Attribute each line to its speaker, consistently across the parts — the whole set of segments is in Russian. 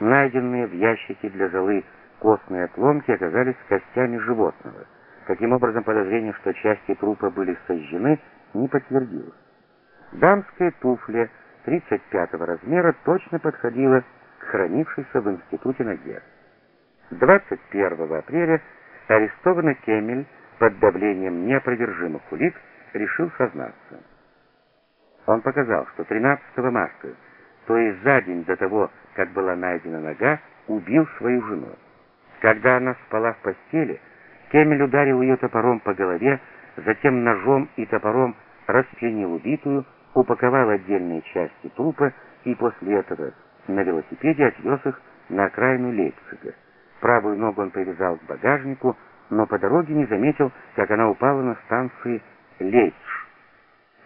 Speaker 1: Найденные в ящике для золы костные отломки оказались костями животного. Таким образом, подозрение, что части трупа были сожжены, не подтвердилось. Дамская туфля 35 размера точно подходила к хранившейся в институте ноге. 21 апреля арестованный Кемель под давлением неопровержимых улик решил сознаться. Он показал, что 13 марта, то есть за день до того, как была найдена нога, убил свою жену. Когда она спала в постели, Кемель ударил ее топором по голове, затем ножом и топором расчленил убитую, упаковал отдельные части трупа и после этого на велосипеде отвез их на окраину Лейпцига. Правую ногу он привязал к багажнику, но по дороге не заметил, как она упала на станции Лейпциг.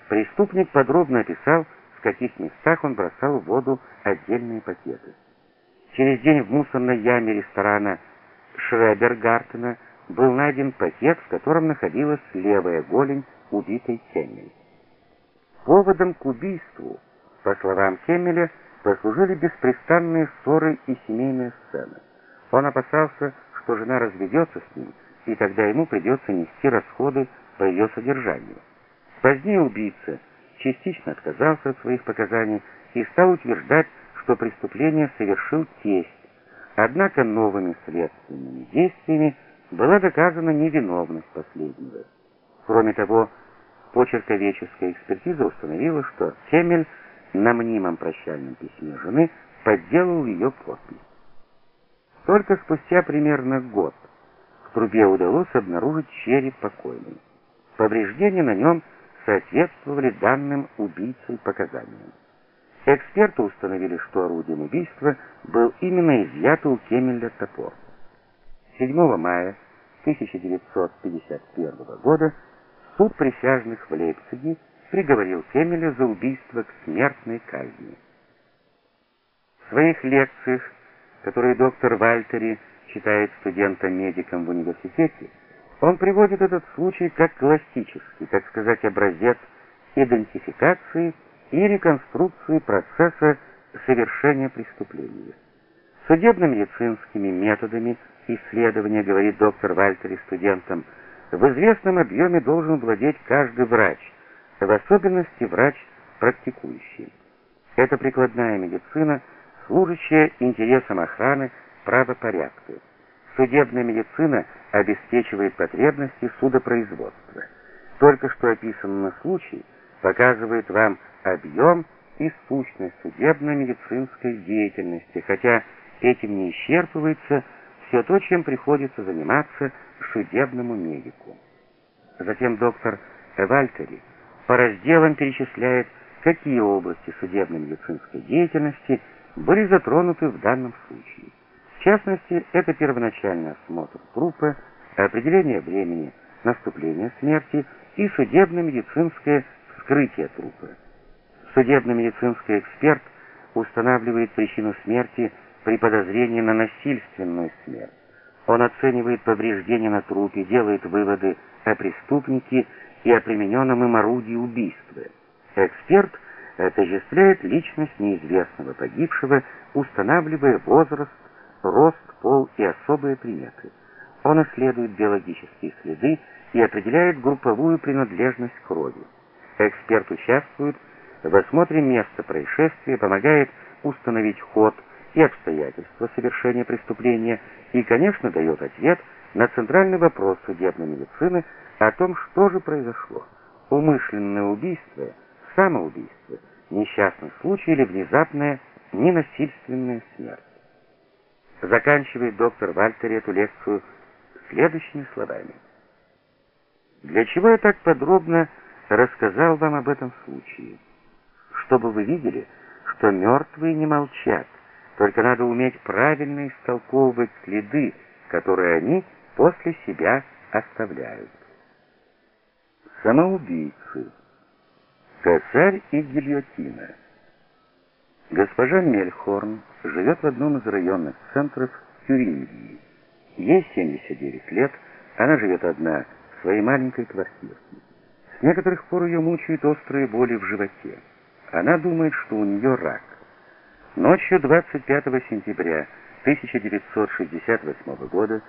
Speaker 1: Преступник подробно описал, каких местах он бросал в воду отдельные пакеты. Через день в мусорной яме ресторана Шребергартена был найден пакет, в котором находилась левая голень убитой Кеммель. Поводом к убийству, по словам Кеммеля, послужили беспрестанные ссоры и семейные сцены. Он опасался, что жена разведется с ним, и тогда ему придется нести расходы по ее содержанию. Позднее убийца частично отказался от своих показаний и стал утверждать, что преступление совершил тесть. Однако новыми следственными действиями была доказана невиновность последнего. Кроме того, почерковедческая экспертиза установила, что Темель на мнимом прощальном письме жены подделал ее подпись. Только спустя примерно год в трубе удалось обнаружить череп покойной. Повреждения на нем соответствовали данным убийцей показаниям. Эксперты установили, что орудием убийства был именно изъятый у Кемеля топор. 7 мая 1951 года суд присяжных в Лейпциге приговорил Кемеля за убийство к смертной казни. В своих лекциях, которые доктор Вальтери читает студентам-медикам в университете, он приводит этот случай как классический, так сказать, образец идентификации и реконструкции процесса совершения преступления. Судебно-медицинскими методами исследования, говорит доктор Вальтери студентам, в известном объеме должен владеть каждый врач, в особенности врач практикующий. Это прикладная медицина, служащая интересам охраны правопорядка. Судебная медицина обеспечивает потребности судопроизводства. Только что описанный случай показывает вам объем и сущность судебно-медицинской деятельности, хотя этим не исчерпывается все то, чем приходится заниматься судебному медику. Затем доктор Вальтери по разделам перечисляет, какие области судебно-медицинской деятельности были затронуты в данном случае. В частности, это первоначальный осмотр трупа, определение времени наступления смерти и судебно-медицинское вскрытие трупа. Судебно-медицинский эксперт устанавливает причину смерти при подозрении на насильственную смерть. Он оценивает повреждения на трупе, делает выводы о преступнике и о примененном им орудии убийства. Эксперт отождествляет личность неизвестного погибшего, устанавливая возраст, рост, пол и особые приметы. Он исследует биологические следы и определяет групповую принадлежность крови. Эксперт участвует в осмотре места происшествия, помогает установить ход и обстоятельства совершения преступления и, конечно, дает ответ на центральный вопрос судебной медицины о том, что же произошло. Умышленное убийство, самоубийство, несчастный случай или внезапная ненасильственная смерть. Заканчивает доктор Вальтер эту лекцию следующими словами. Для чего я так подробно рассказал вам об этом случае? Чтобы вы видели, что мертвые не молчат, только надо уметь правильно истолковывать следы, которые они после себя оставляют. Самоубийцы. Косарь и гильотина. Госпожа Мельхорн живет в одном из районных центров Тюрингии. Ей 79 лет, она живет одна в своей маленькой квартирке. С некоторых пор ее мучают острые боли в животе. Она думает, что у нее рак. Ночью 25 сентября 1968 года